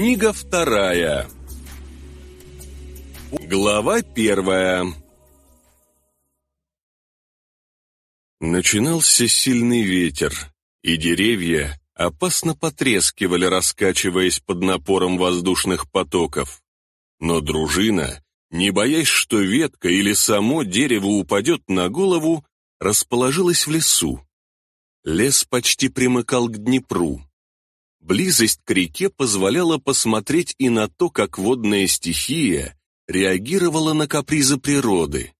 Книга вторая. Глава первая. Начинался сильный ветер, и деревья опасно потрескивали, раскачиваясь под напором воздушных потоков. Но дружина, не боясь, что ветка или само дерево упадет на голову, расположилась в лесу. Лес почти примыкал к Днепру. Близость к реке позволяла посмотреть и на то, как водная стихия реагировала на капризы природы.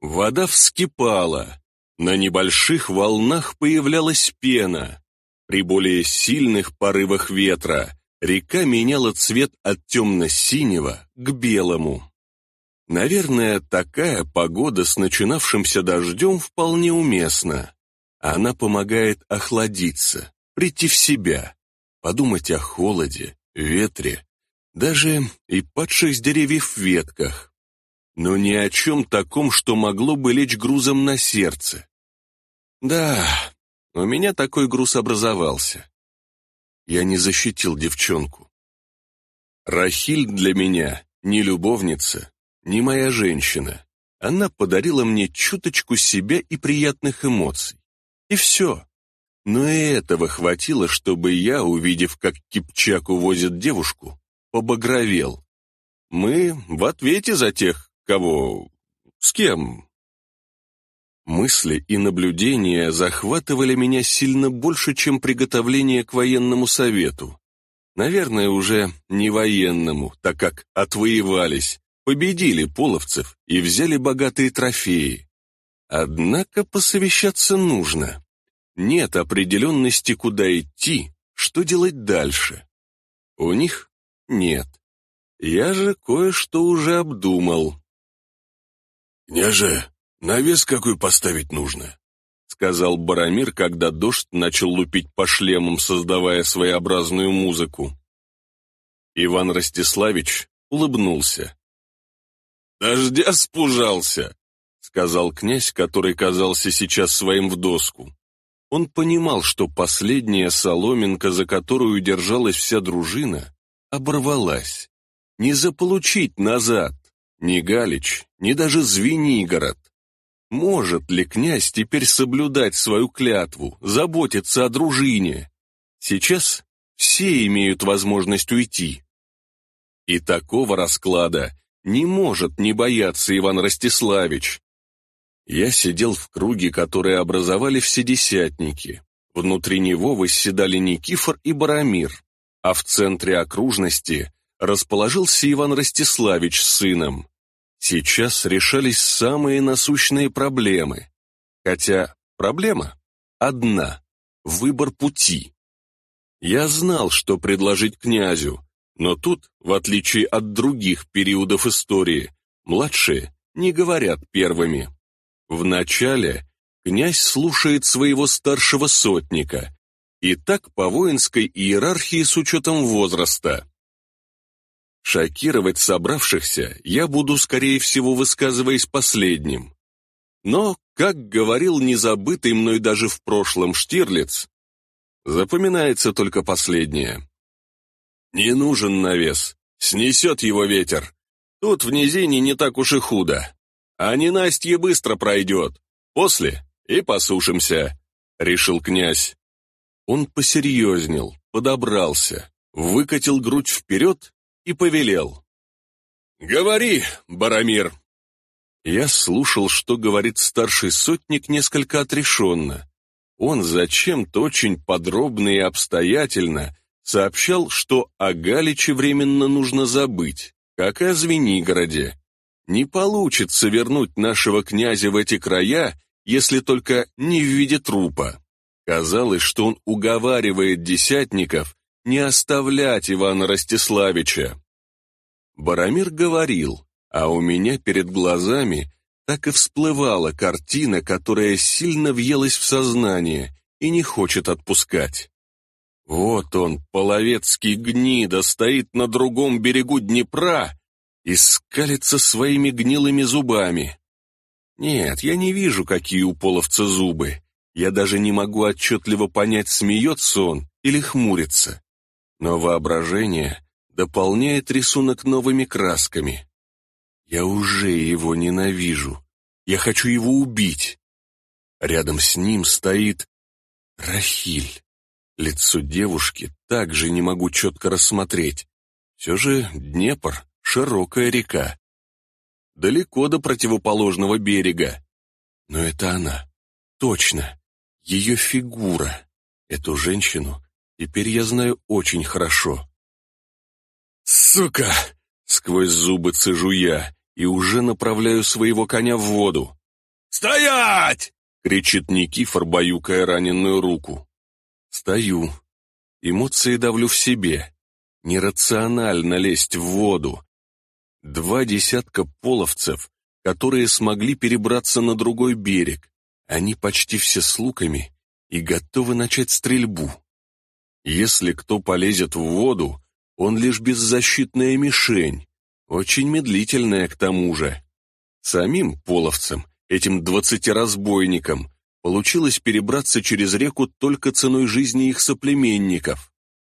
Вода вскипала, на небольших волнах появлялась пена. При более сильных порывах ветра река меняла цвет от темно-синего к белому. Наверное, такая погода с начинавшимся дождем вполне уместна. Она помогает охладиться прийти в себя, подумать о холоде, ветре, даже и падших с деревьев ветках. Но ни о чем таком, что могло бы лечь грузом на сердце. Да, у меня такой груз образовался. Я не защитил девчонку. Рахиль для меня не любовница, не моя женщина. Она подарила мне чуточку себя и приятных эмоций. И все. Но и этого хватило, чтобы я, увидев, как Кипчак увозит девушку, побагровел. Мы в ответе за тех, кого... с кем... Мысли и наблюдения захватывали меня сильно больше, чем приготовление к военному совету. Наверное, уже не военному, так как отвоевались, победили половцев и взяли богатые трофеи. Однако посовещаться нужно. Нет определенности, куда идти, что делать дальше. У них нет. Я же кое-что уже обдумал. «Княже, навес какой поставить нужно?» сказал Барамир, когда дождь начал лупить по шлемам, создавая своеобразную музыку. Иван Ростиславич улыбнулся. «Дождя спужался!» — сказал князь, который казался сейчас своим в доску. Он понимал, что последняя соломинка, за которую держалась вся дружина, оборвалась. Не заполучить назад ни Галич, ни даже Звенигород. Может ли князь теперь соблюдать свою клятву, заботиться о дружине? Сейчас все имеют возможность уйти. И такого расклада не может не бояться Иван Ростиславич. Я сидел в круге, который образовали все десятники. Внутри него восседали Никифор и Барамир, а в центре окружности расположился Иван Ростиславич с сыном. Сейчас решались самые насущные проблемы. Хотя проблема одна – выбор пути. Я знал, что предложить князю, но тут, в отличие от других периодов истории, младшие не говорят первыми. Вначале князь слушает своего старшего сотника, и так по воинской иерархии с учетом возраста. Шокировать собравшихся я буду, скорее всего, высказываясь последним. Но, как говорил незабытый мной даже в прошлом Штирлиц, запоминается только последнее. Не нужен навес, снесет его ветер. Тут в низине не так уж и худо. А ненастье быстро пройдет. После и посушимся», — решил князь. Он посерьезнел, подобрался, выкатил грудь вперед и повелел. «Говори, Барамир!» Я слушал, что говорит старший сотник несколько отрешенно. Он зачем-то очень подробно и обстоятельно сообщал, что о Галиче временно нужно забыть, как и о Звенигороде, не получится вернуть нашего князя в эти края, если только не в виде трупа. Казалось, что он уговаривает десятников не оставлять Ивана Ростиславича. Барамир говорил, а у меня перед глазами так и всплывала картина, которая сильно въелась в сознание и не хочет отпускать. Вот он, половецкий гнида, стоит на другом берегу Днепра и скалится своими гнилыми зубами. Нет, я не вижу, какие у половца зубы. Я даже не могу отчетливо понять, смеется он или хмурится. но воображение дополняет рисунок новыми красками. Я уже его ненавижу. Я хочу его убить. Рядом с ним стоит Рахиль. Лицо девушки также не могу четко рассмотреть. Все же Днепр — широкая река. Далеко до противоположного берега. Но это она. Точно. Ее фигура. Эту женщину теперь я знаю очень хорошо. «Сука!» — сквозь зубы цежу я и уже направляю своего коня в воду. «Стоять!» — кричит Никифор, баюкая раненую руку. Стою. Эмоции давлю в себе. Нерационально лезть в воду. Два десятка половцев, которые смогли перебраться на другой берег. Они почти все с луками и готовы начать стрельбу. Если кто полезет в воду, он лишь беззащитная мишень, очень медлительная к тому же. Самим половцам, этим двадцатиразбойникам, получилось перебраться через реку только ценой жизни их соплеменников.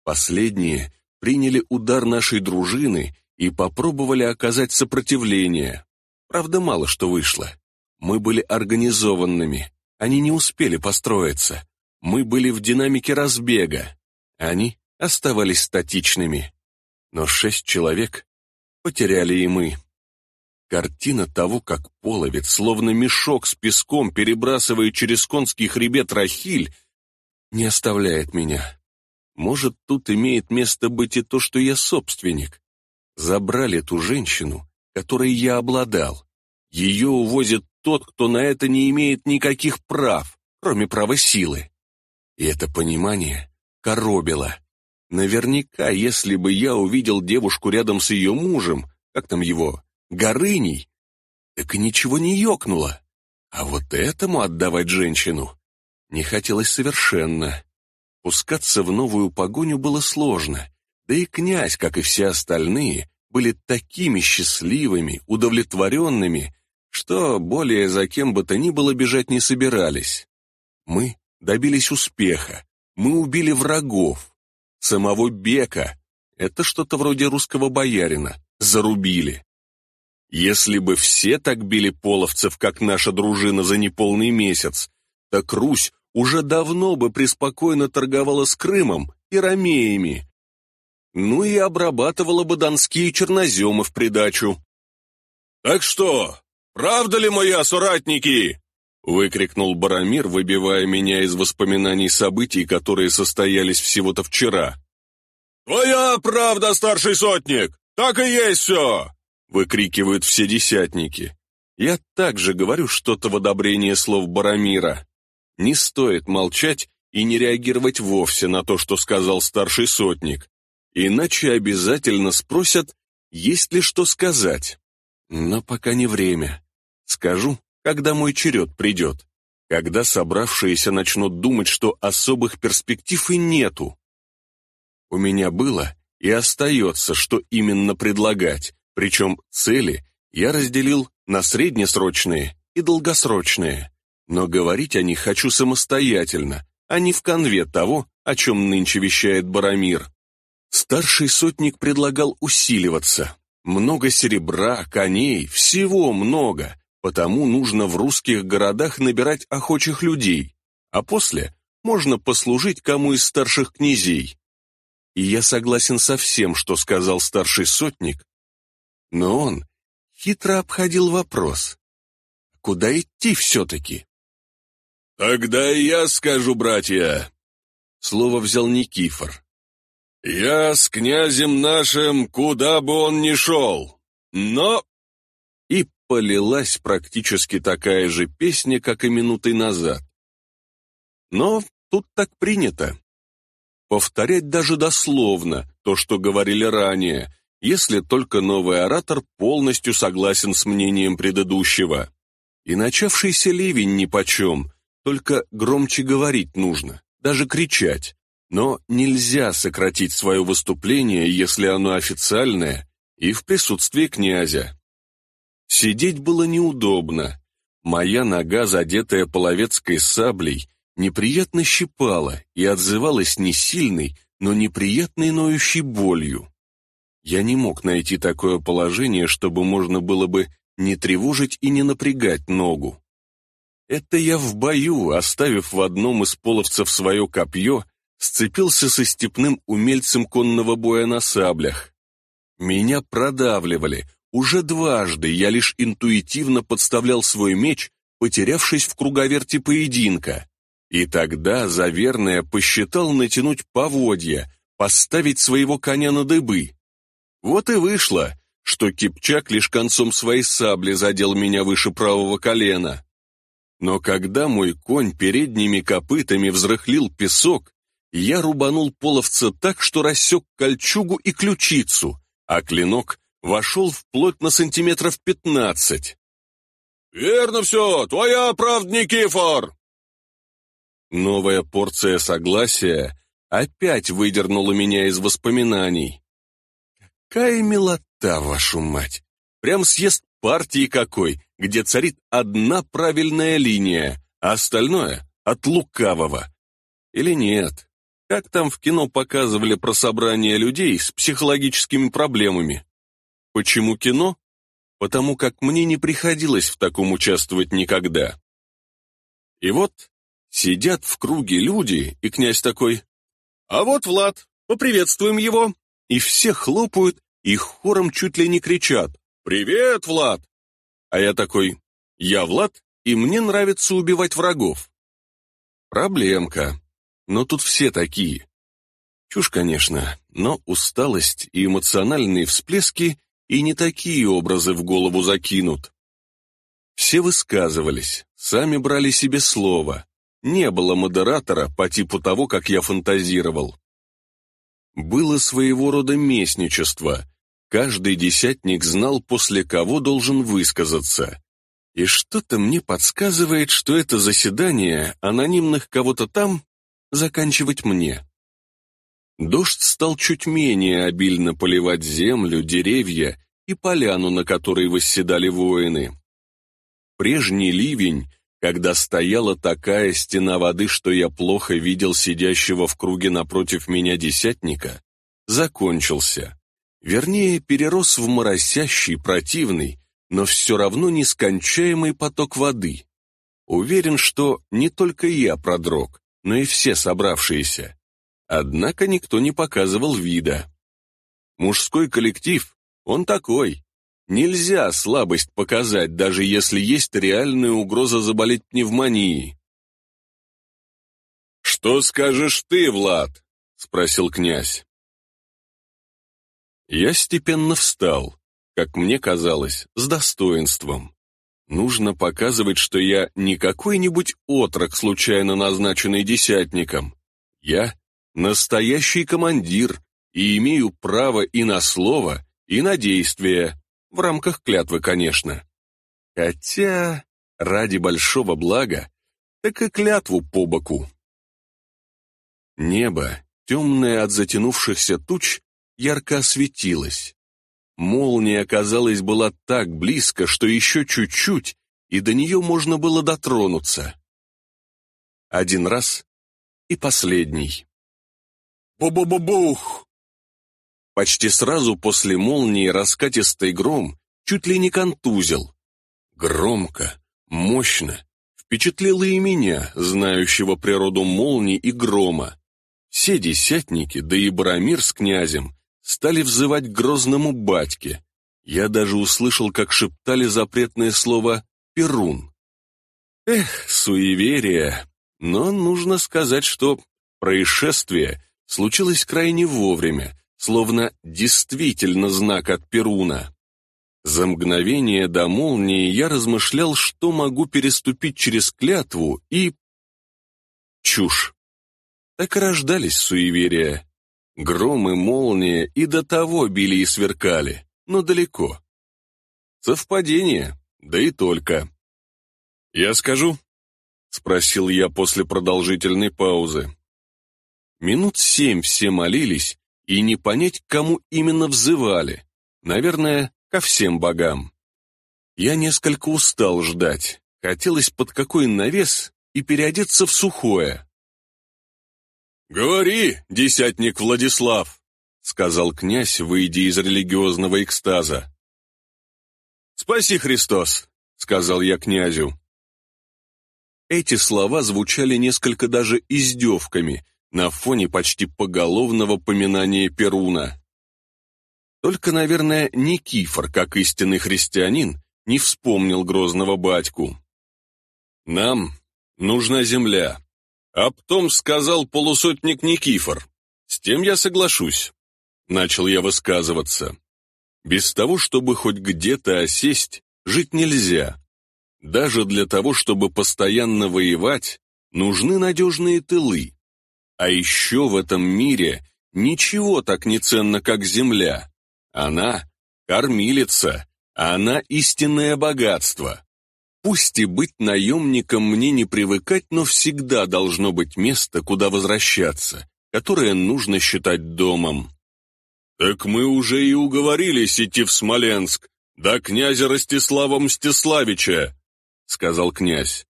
Последние приняли удар нашей дружины и попробовали оказать сопротивление. Правда, мало что вышло. Мы были организованными, они не успели построиться. Мы были в динамике разбега. Они оставались статичными. Но шесть человек потеряли и мы. Картина того, как половец, словно мешок с песком, перебрасывая через конский хребет Рахиль, не оставляет меня. Может, тут имеет место быть и то, что я собственник. Забрали ту женщину, которой я обладал. Ее увозит тот, кто на это не имеет никаких прав, кроме права силы. И это понимание коробило. Наверняка, если бы я увидел девушку рядом с ее мужем, как там его, Горыней, так и ничего не ёкнуло. А вот этому отдавать женщину не хотелось совершенно. Пускаться в новую погоню было сложно, да и князь, как и все остальные, были такими счастливыми, удовлетворенными, что более за кем бы то ни было бежать не собирались. Мы добились успеха, мы убили врагов, самого Бека, это что-то вроде русского боярина, зарубили. Если бы все так били половцев, как наша дружина за неполный месяц, так Русь уже давно бы преспокойно торговала с Крымом и Ромеями. Ну и обрабатывала бы донские черноземы в придачу. «Так что, правда ли, мои соратники?» выкрикнул Барамир, выбивая меня из воспоминаний событий, которые состоялись всего-то вчера. «Твоя правда, старший сотник! Так и есть все!» выкрикивают все десятники. Я также говорю что-то в одобрение слов Барамира. Не стоит молчать и не реагировать вовсе на то, что сказал старший сотник, иначе обязательно спросят, есть ли что сказать. Но пока не время. Скажу, когда мой черед придет, когда собравшиеся начнут думать, что особых перспектив и нету. У меня было и остается, что именно предлагать, причем цели я разделил на среднесрочные и долгосрочные, но говорить о них хочу самостоятельно, а не в конве того, о чем нынче вещает Барамир. Старший сотник предлагал усиливаться. Много серебра, коней, всего много, Потому нужно в русских городах набирать охочих людей, а после можно послужить кому из старших князей. И я согласен со всем, что сказал старший сотник, но он хитро обходил вопрос. Куда идти все-таки? «Тогда и я скажу, братья!» Слово взял Никифор. «Я с князем нашим, куда бы он ни шел, но полилась практически такая же песня, как и минутой назад. Но тут так принято. Повторять даже дословно то, что говорили ранее, если только новый оратор полностью согласен с мнением предыдущего. И начавшийся ливень нипочем, только громче говорить нужно, даже кричать. Но нельзя сократить свое выступление, если оно официальное и в присутствии князя. Сидеть было неудобно. Моя нога, задетая половецкой саблей, неприятно щипала и отзывалась не сильной, но неприятной ноющей болью. Я не мог найти такое положение, чтобы можно было бы не тревожить и не напрягать ногу. Это я в бою, оставив в одном из половцев свое копье, сцепился со степным умельцем конного боя на саблях. Меня продавливали. Уже дважды я лишь интуитивно подставлял свой меч, потерявшись в круговерте поединка. И тогда Заверная посчитал натянуть поводья, поставить своего коня на дыбы. Вот и вышло, что Кипчак лишь концом своей сабли задел меня выше правого колена. Но когда мой конь передними копытами взрыхлил песок, я рубанул половца так, что рассек кольчугу и ключицу, а клинок вошел вплоть на сантиметров пятнадцать. «Верно все, твоя правда, Никифор!» Новая порция согласия опять выдернула меня из воспоминаний. Какая милота, вашу мать! Прям съезд партии какой, где царит одна правильная линия, а остальное — от лукавого. Или нет? Как там в кино показывали про собрание людей с психологическими проблемами? Почему кино? Потому как мне не приходилось в таком участвовать никогда. И вот Сидят в круге люди, и князь такой, «А вот Влад, поприветствуем его!» И все хлопают, и хором чуть ли не кричат, «Привет, Влад!» А я такой, «Я Влад, и мне нравится убивать врагов». Проблемка, но тут все такие. Чушь, конечно, но усталость и эмоциональные всплески и не такие образы в голову закинут. Все высказывались, сами брали себе слово, не было модератора по типу того, как я фантазировал. Было своего рода местничество. Каждый десятник знал, после кого должен высказаться. И что-то мне подсказывает, что это заседание анонимных кого-то там заканчивать мне. Дождь стал чуть менее обильно поливать землю, деревья и поляну, на которой восседали воины. Прежний ливень когда стояла такая стена воды, что я плохо видел сидящего в круге напротив меня десятника, закончился. Вернее, перерос в моросящий, противный, но все равно нескончаемый поток воды. Уверен, что не только я продрог, но и все собравшиеся. Однако никто не показывал вида. Мужской коллектив, он такой, Нельзя слабость показать, даже если есть реальная угроза заболеть пневмонией. «Что скажешь ты, Влад?» — спросил князь. Я степенно встал, как мне казалось, с достоинством. Нужно показывать, что я не какой-нибудь отрок, случайно назначенный десятником. Я настоящий командир и имею право и на слово, и на действие. В рамках клятвы, конечно. Хотя, ради большого блага, так и клятву по боку. Небо, темное от затянувшихся туч, ярко осветилось. Молния, казалось, была так близко, что еще чуть-чуть, и до нее можно было дотронуться. Один раз и последний. «Бу-бу-бу-бух!» Почти сразу после молнии раскатистый гром чуть ли не контузил. Громко, мощно, впечатлило и меня, знающего природу молний и грома. Все десятники, да и Барамир с князем, стали взывать к грозному батьке. Я даже услышал, как шептали запретное слово «перун». Эх, суеверие. Но нужно сказать, что происшествие случилось крайне вовремя, словно действительно знак от Перуна. За мгновение до молнии я размышлял, что могу переступить через клятву и... Чушь. Так и рождались суеверия. Гром и молния и до того били и сверкали, но далеко. Совпадение, да и только. «Я скажу?» — спросил я после продолжительной паузы. Минут семь все молились, и не понять, кому именно взывали. Наверное, ко всем богам. Я несколько устал ждать. Хотелось под какой навес и переодеться в сухое. Говори, десятник Владислав», — сказал князь, выйдя из религиозного экстаза. «Спаси, Христос», — сказал я князю. Эти слова звучали несколько даже издевками на фоне почти поголовного поминания Перуна. Только, наверное, Никифор, как истинный христианин, не вспомнил грозного батьку. «Нам нужна земля», — а потом сказал полусотник Никифор. «С тем я соглашусь», — начал я высказываться. «Без того, чтобы хоть где-то осесть, жить нельзя. Даже для того, чтобы постоянно воевать, нужны надежные тылы. А еще в этом мире ничего так не ценно, как земля. Она — кормилица, а она — истинное богатство. Пусть и быть наемником мне не привыкать, но всегда должно быть место, куда возвращаться, которое нужно считать домом. «Так мы уже и уговорились идти в Смоленск, да князя Ростислава Мстиславича», — сказал князь.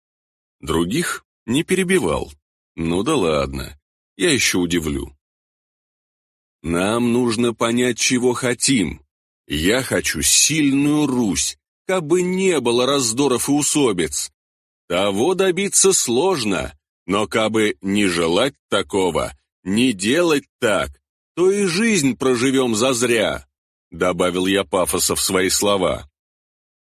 Других не перебивал. Ну да ладно, я еще удивлю. Нам нужно понять, чего хотим. Я хочу сильную Русь, кабы не было раздоров и усобиц. Того добиться сложно, но кабы не желать такого, не делать так, то и жизнь проживем зазря, добавил я пафоса в свои слова.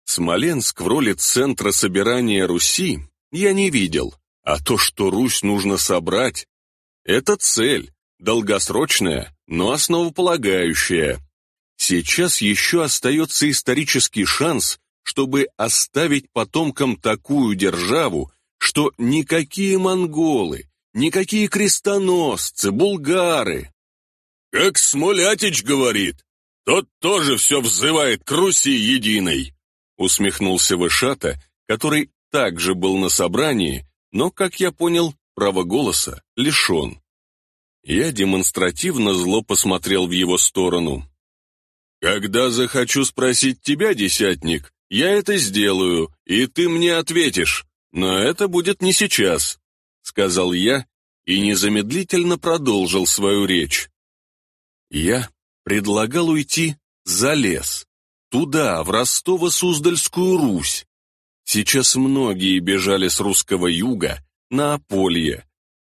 Смоленск в роли центра собирания Руси я не видел, а то, что Русь нужно собрать, это цель, долгосрочная, но основополагающая. Сейчас еще остается исторический шанс, чтобы оставить потомкам такую державу, что никакие монголы, никакие крестоносцы, булгары. Как Смолятич говорит, тот тоже все взывает к Руси единой, усмехнулся Вышата, который также был на собрании, но, как я понял, права голоса лишен. Я демонстративно зло посмотрел в его сторону. «Когда захочу спросить тебя, десятник, я это сделаю, и ты мне ответишь, но это будет не сейчас», — сказал я и незамедлительно продолжил свою речь. Я предлагал уйти за лес, туда, в Ростово-Суздальскую Русь. Сейчас многие бежали с русского юга на Аполье.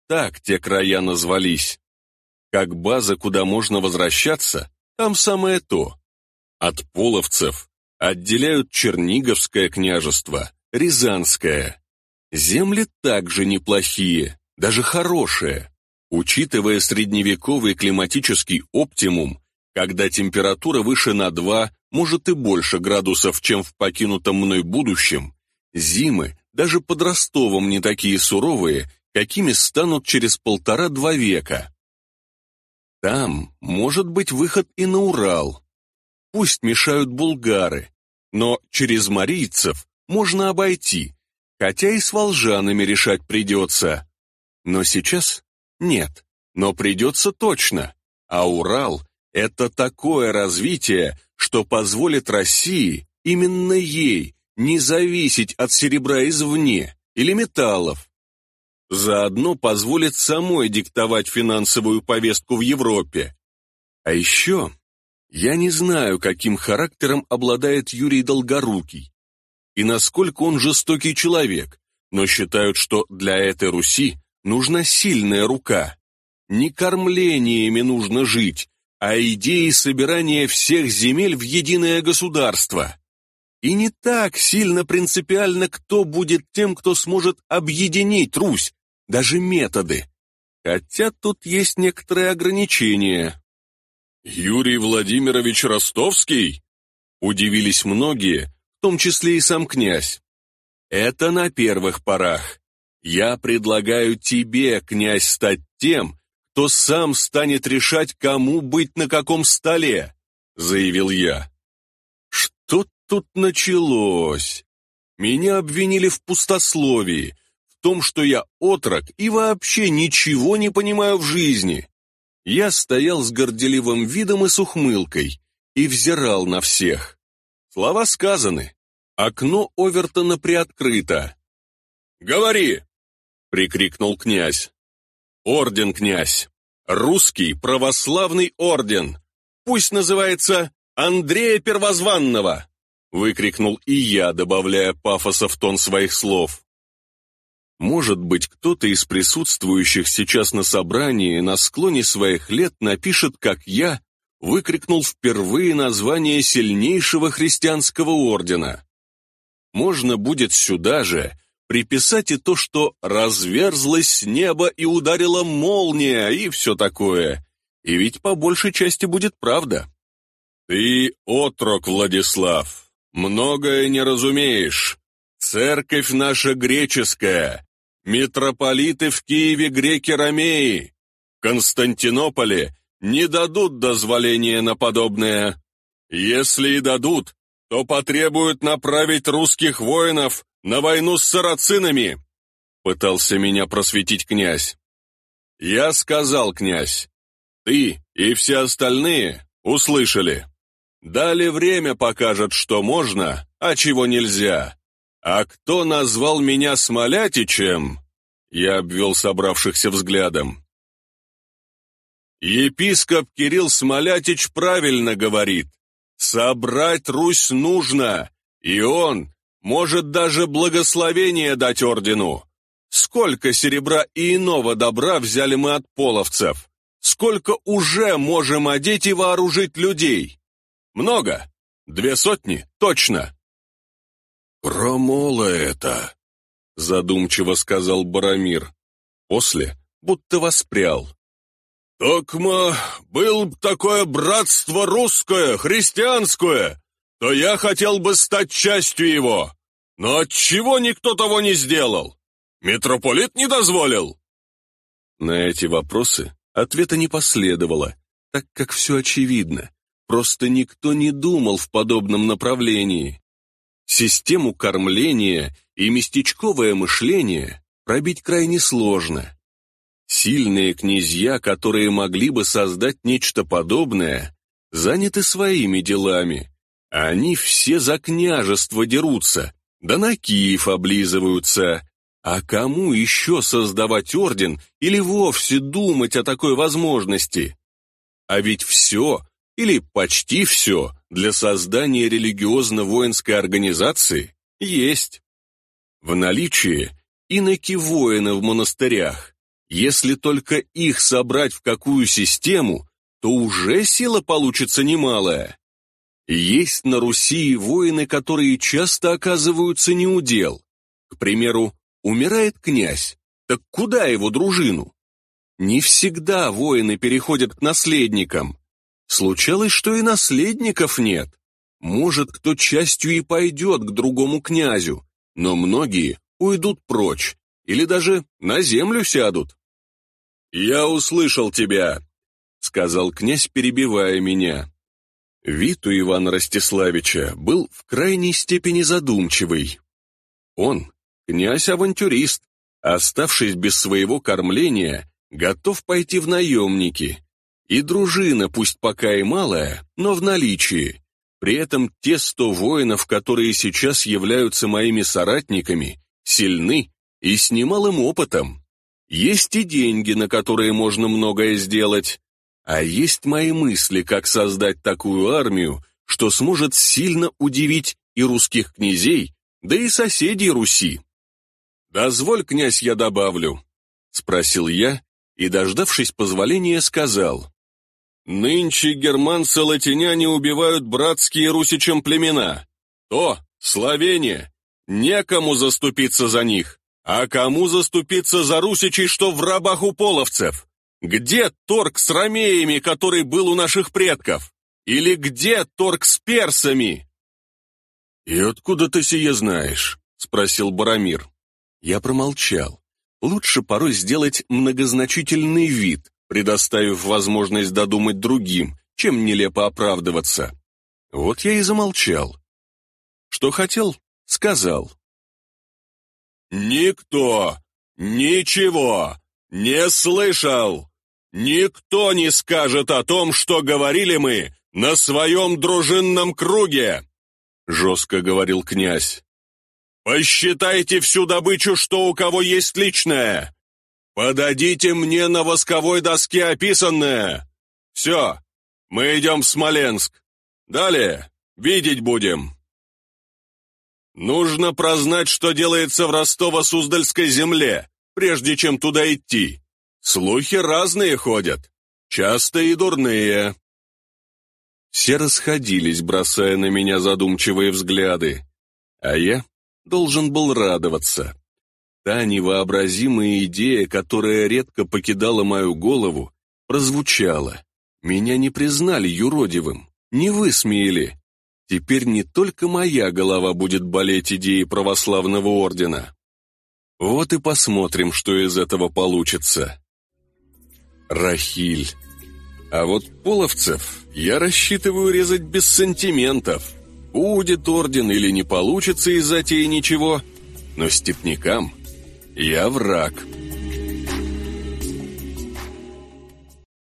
Так те края назвались. Как база, куда можно возвращаться, там самое то. От половцев отделяют Черниговское княжество, Рязанское. Земли также неплохие, даже хорошие. Учитывая средневековый климатический оптимум, когда температура выше на 2, может и больше градусов, чем в покинутом мной будущем, зимы даже под Ростовом не такие суровые, какими станут через полтора-два века. Там может быть выход и на Урал. Пусть мешают булгары, но через марийцев можно обойти, хотя и с волжанами решать придется. Но сейчас нет, но придется точно. А Урал — это такое развитие, что позволит России, именно ей, не зависеть от серебра извне или металлов, Заодно позволит самой диктовать финансовую повестку в Европе. А еще я не знаю, каким характером обладает Юрий Долгорукий и насколько он жестокий человек, но считают, что для этой Руси нужна сильная рука. Не кормлениями нужно жить, а идеей собирания всех земель в единое государство. И не так сильно принципиально, кто будет тем, кто сможет объединить Русь, даже методы. Хотя тут есть некоторые ограничения. «Юрий Владимирович Ростовский?» Удивились многие, в том числе и сам князь. «Это на первых порах. Я предлагаю тебе, князь, стать тем, кто сам станет решать, кому быть на каком столе», заявил я. Что тут началось? Меня обвинили в пустословии, том, что я отрок и вообще ничего не понимаю в жизни. Я стоял с горделивым видом и с ухмылкой и взирал на всех. Слова сказаны. Окно Овертона приоткрыто. «Говори!» — прикрикнул князь. орден, князь. Русский православный орден. Пусть называется Андрея Первозванного!» Выкрикнул и я, добавляя пафоса в тон своих слов. Может быть, кто-то из присутствующих сейчас на собрании на склоне своих лет напишет, как я, выкрикнул впервые название сильнейшего христианского ордена. Можно будет сюда же приписать и то, что разверзлось с неба и ударила молния, и все такое. И ведь по большей части будет правда. «Ты отрок, Владислав, многое не разумеешь. Церковь наша греческая, митрополиты в Киеве греки-ромеи, Константинополе не дадут дозволения на подобное. Если и дадут, то потребуют направить русских воинов на войну с сарацинами, пытался меня просветить князь. Я сказал, князь, ты и все остальные услышали. Дали время покажет, что можно, а чего нельзя. А кто назвал меня Смолятичем? Я обвел собравшихся взглядом. Епископ Кирилл Смолятич правильно говорит. Собрать Русь нужно, и он может даже благословение дать ордену. Сколько серебра и иного добра взяли мы от половцев? Сколько уже можем одеть и вооружить людей? Много? Две сотни? Точно. «Промола это», — задумчиво сказал Барамир. После будто воспрял. «Токма, был такое братство русское, христианское, то я хотел бы стать частью его. Но отчего никто того не сделал? Митрополит не дозволил?» На эти вопросы ответа не последовало, так как все очевидно. Просто никто не думал в подобном направлении. Систему кормления и местечковое мышление пробить крайне сложно. Сильные князья, которые могли бы создать нечто подобное, заняты своими делами. Они все за княжество дерутся, да на Киев облизываются. А кому еще создавать орден или вовсе думать о такой возможности? А ведь все, или почти все, для создания религиозно-воинской организации есть. В наличии иноки-воины в монастырях, если только их собрать в какую систему, то уже сила получится немалая. Есть на Руси воины, которые часто оказываются неудел. К примеру, умирает князь, так куда его дружину? Не всегда воины переходят к наследникам. Случалось, что и наследников нет. Может, кто частью и пойдет к другому князю, но многие уйдут прочь или даже на землю сядут. «Я услышал тебя», — сказал князь, перебивая меня. Вид у Ивана Ростиславича был в крайней степени задумчивый. Он, князь-авантюрист, оставшись без своего кормления, готов пойти в наемники. И дружина, пусть пока и малая, но в наличии. При этом те сто воинов, которые сейчас являются моими соратниками, сильны и с немалым опытом. Есть и деньги, на которые можно многое сделать, а есть мои мысли, как создать такую армию, что сможет сильно удивить и русских князей, да и соседей Руси. «Дозволь, князь, я добавлю», — спросил я, и, дождавшись позволения, сказал. «Нынче германцы-латиняне убивают братские русичам племена. То, Словения, некому заступиться за них. А кому заступиться за русичей, что в рабах у половцев? Где торг с ромеями, который был у наших предков? Или где торг с персами?» «И откуда ты сие знаешь?» — спросил Барамир. Я промолчал. Лучше порой сделать многозначительный вид, предоставив возможность додумать другим, чем нелепо оправдываться. Вот я и замолчал. Что хотел, сказал. «Никто ничего не слышал! Никто не скажет о том, что говорили мы на своем дружинном круге!» Жестко говорил князь. «Посчитайте всю добычу, что у кого есть личное. «Подадите мне на восковой доске описанное! Все, мы идем в Смоленск. Далее видеть будем!» «Нужно прознать, что делается в Ростово-Суздальской земле, прежде чем туда идти. Слухи разные ходят, часто и дурные». Все расходились, бросая на меня задумчивые взгляды, а я должен был радоваться. Та невообразимая идея, которая редко покидала мою голову, прозвучала. Меня не признали юродивым, не высмеяли. Теперь не только моя голова будет болеть идеей православного ордена. Вот и посмотрим, что из этого получится. Рахиль. А вот половцев я рассчитываю резать без сантиментов. Будет орден или не получится из затеи ничего, но степнякам я враг.